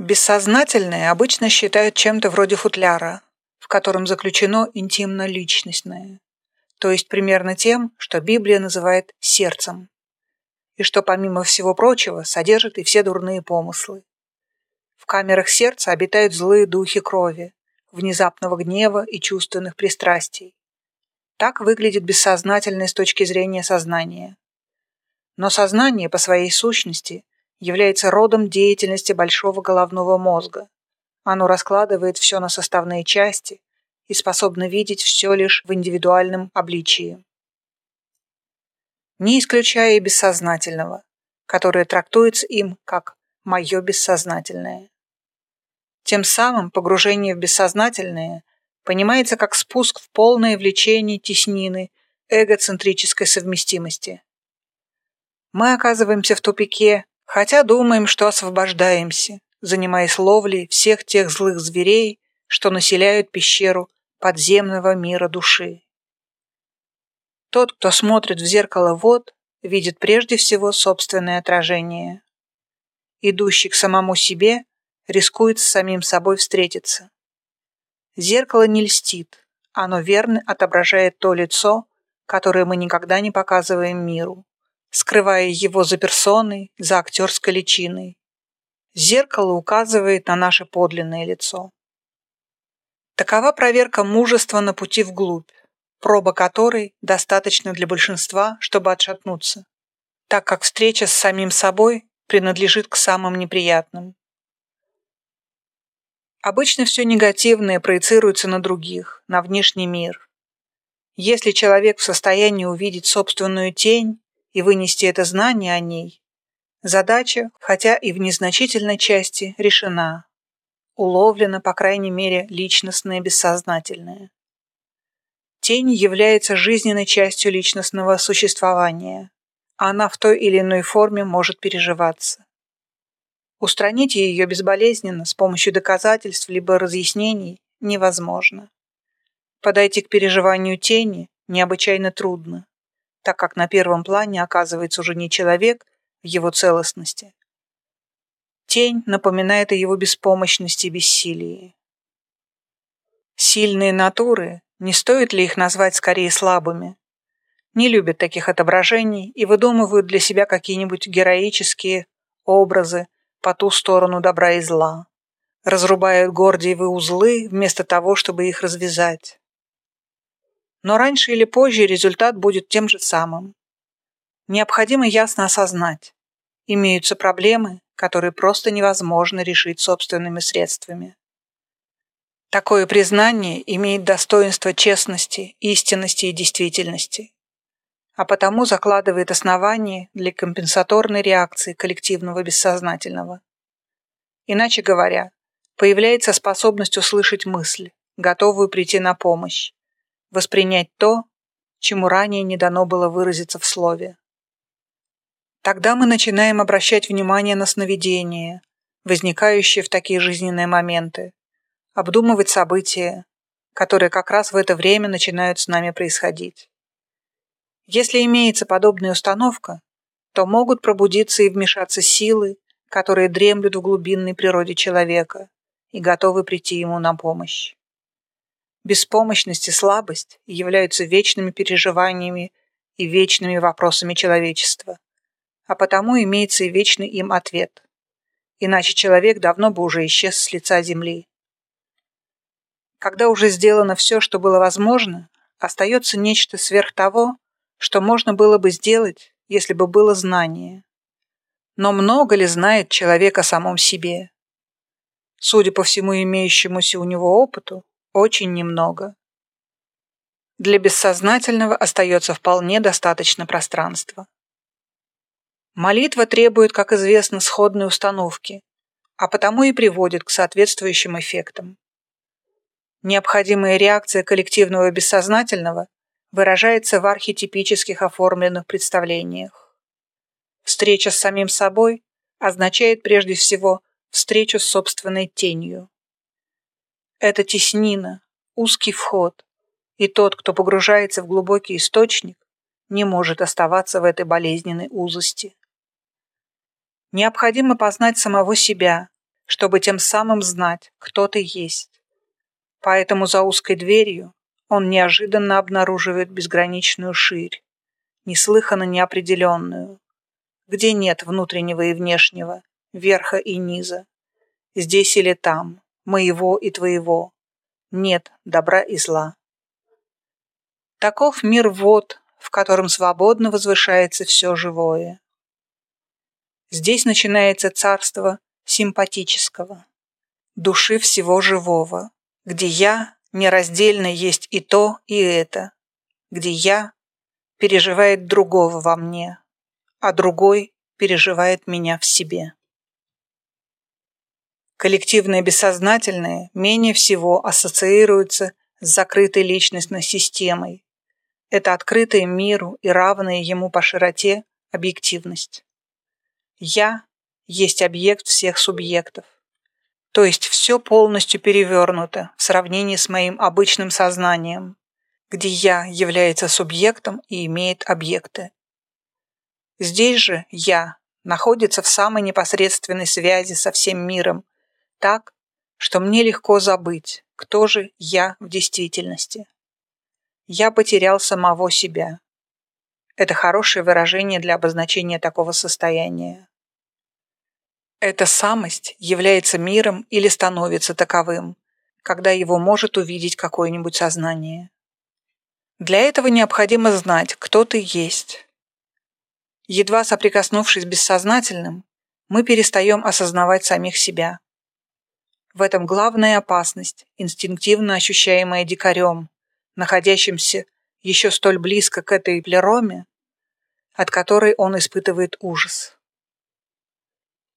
Бессознательное обычно считают чем-то вроде футляра, в котором заключено интимно-личностное, то есть примерно тем, что Библия называет сердцем, и что, помимо всего прочего, содержит и все дурные помыслы. В камерах сердца обитают злые духи крови, внезапного гнева и чувственных пристрастий. Так выглядит бессознательное с точки зрения сознания. Но сознание по своей сущности является родом деятельности большого головного мозга. Оно раскладывает все на составные части и способно видеть все лишь в индивидуальном обличии. Не исключая и бессознательного, которое трактуется им как «моё бессознательное». Тем самым погружение в бессознательное понимается как спуск в полное влечение теснины эгоцентрической совместимости. Мы оказываемся в тупике, хотя думаем, что освобождаемся, занимаясь ловлей всех тех злых зверей, что населяют пещеру подземного мира души. Тот, кто смотрит в зеркало вод, видит прежде всего собственное отражение. Идущий к самому себе рискует с самим собой встретиться. Зеркало не льстит, оно верно отображает то лицо, которое мы никогда не показываем миру скрывая его за персоной, за актерской личиной. Зеркало указывает на наше подлинное лицо. Такова проверка мужества на пути вглубь, проба которой достаточно для большинства, чтобы отшатнуться, так как встреча с самим собой принадлежит к самым неприятным. Обычно все негативное проецируется на других, на внешний мир. Если человек в состоянии увидеть собственную тень, и вынести это знание о ней. Задача, хотя и в незначительной части, решена. Уловлено, по крайней мере, личностное бессознательное. Тень является жизненной частью личностного существования. Она в той или иной форме может переживаться. Устранить ее безболезненно с помощью доказательств либо разъяснений невозможно. Подойти к переживанию тени необычайно трудно так как на первом плане оказывается уже не человек в его целостности. Тень напоминает о его беспомощности и бессилии. Сильные натуры, не стоит ли их назвать скорее слабыми, не любят таких отображений и выдумывают для себя какие-нибудь героические образы по ту сторону добра и зла, разрубают гордиевы узлы вместо того, чтобы их развязать. Но раньше или позже результат будет тем же самым. Необходимо ясно осознать, имеются проблемы, которые просто невозможно решить собственными средствами. Такое признание имеет достоинство честности, истинности и действительности, а потому закладывает основание для компенсаторной реакции коллективного бессознательного. Иначе говоря, появляется способность услышать мысль, готовую прийти на помощь, воспринять то, чему ранее не дано было выразиться в слове. Тогда мы начинаем обращать внимание на сновидения, возникающие в такие жизненные моменты, обдумывать события, которые как раз в это время начинают с нами происходить. Если имеется подобная установка, то могут пробудиться и вмешаться силы, которые дремлют в глубинной природе человека и готовы прийти ему на помощь. Беспомощность и слабость являются вечными переживаниями и вечными вопросами человечества, а потому имеется и вечный им ответ. Иначе человек давно бы уже исчез с лица земли. Когда уже сделано все, что было возможно, остается нечто сверх того, что можно было бы сделать, если бы было знание. Но много ли знает человек о самом себе? Судя по всему имеющемуся у него опыту, очень немного. Для бессознательного остается вполне достаточно пространства. Молитва требует, как известно, сходной установки, а потому и приводит к соответствующим эффектам. Необходимая реакция коллективного бессознательного выражается в архетипических оформленных представлениях. Встреча с самим собой означает прежде всего встречу с собственной тенью. Это теснина, узкий вход, и тот, кто погружается в глубокий источник, не может оставаться в этой болезненной узости. Необходимо познать самого себя, чтобы тем самым знать, кто ты есть. Поэтому за узкой дверью он неожиданно обнаруживает безграничную ширь, неслыханно неопределенную, где нет внутреннего и внешнего, верха и низа, здесь или там, моего и твоего, нет добра и зла. Таков мир вод, в котором свободно возвышается все живое. Здесь начинается царство симпатического, души всего живого, где я нераздельно есть и то, и это, где я переживает другого во мне, а другой переживает меня в себе. Коллективное бессознательное менее всего ассоциируется с закрытой личностной системой. Это открытая миру и равная ему по широте объективность. Я есть объект всех субъектов. То есть все полностью перевернуто в сравнении с моим обычным сознанием, где я является субъектом и имеет объекты. Здесь же я находится в самой непосредственной связи со всем миром, так, что мне легко забыть, кто же я в действительности. Я потерял самого себя. Это хорошее выражение для обозначения такого состояния. Эта самость является миром или становится таковым, когда его может увидеть какое-нибудь сознание. Для этого необходимо знать, кто ты есть. Едва соприкоснувшись бессознательным, мы перестаем осознавать самих себя. В этом главная опасность, инстинктивно ощущаемая дикарем, находящимся еще столь близко к этой плероме, от которой он испытывает ужас.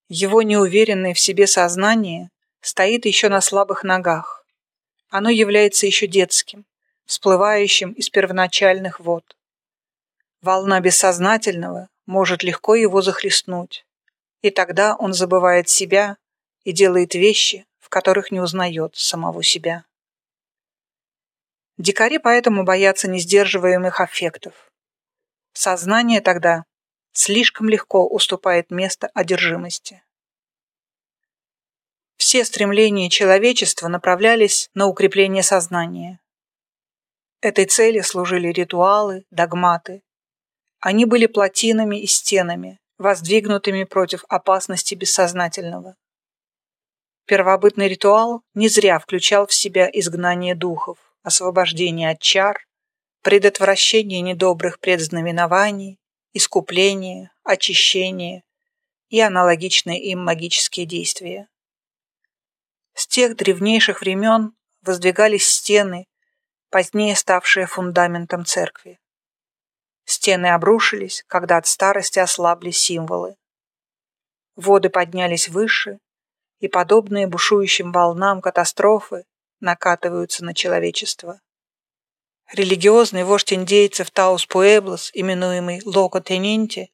Его неуверенное в себе сознание стоит еще на слабых ногах. Оно является еще детским, всплывающим из первоначальных вод. Волна бессознательного может легко его захлестнуть, и тогда он забывает себя и делает вещи, которых не узнает самого себя. Дикари поэтому боятся несдерживаемых аффектов. Сознание тогда слишком легко уступает место одержимости. Все стремления человечества направлялись на укрепление сознания. Этой цели служили ритуалы, догматы. Они были плотинами и стенами, воздвигнутыми против опасности бессознательного. Первобытный ритуал не зря включал в себя изгнание духов, освобождение от чар, предотвращение недобрых предзнаменований, искупление, очищение и аналогичные им магические действия. С тех древнейших времен воздвигались стены, позднее ставшие фундаментом церкви. Стены обрушились, когда от старости ослабли символы. Воды поднялись выше, и подобные бушующим волнам катастрофы накатываются на человечество. Религиозный вождь индейцев Таос-Пуэбло, именуемый Локо-Тенинти,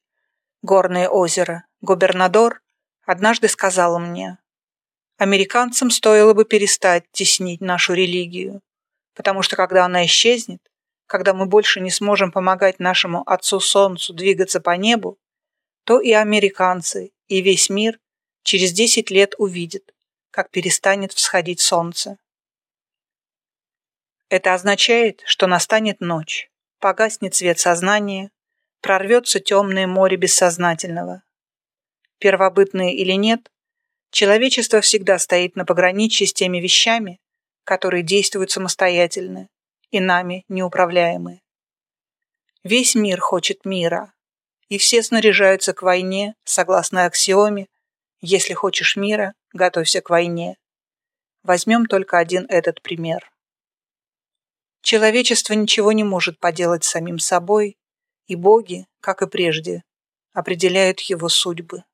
горное озеро, губернадор, однажды сказал мне, американцам стоило бы перестать теснить нашу религию, потому что когда она исчезнет, когда мы больше не сможем помогать нашему Отцу Солнцу двигаться по небу, то и американцы, и весь мир через 10 лет увидят, как перестанет всходить солнце. Это означает, что настанет ночь, погаснет свет сознания, прорвется темное море бессознательного. Первобытное или нет, человечество всегда стоит на пограничье с теми вещами, которые действуют самостоятельно и нами неуправляемы. Весь мир хочет мира, и все снаряжаются к войне согласно аксиоме «если хочешь мира, готовься к войне». Возьмем только один этот пример. Человечество ничего не может поделать самим собой, и боги, как и прежде, определяют его судьбы.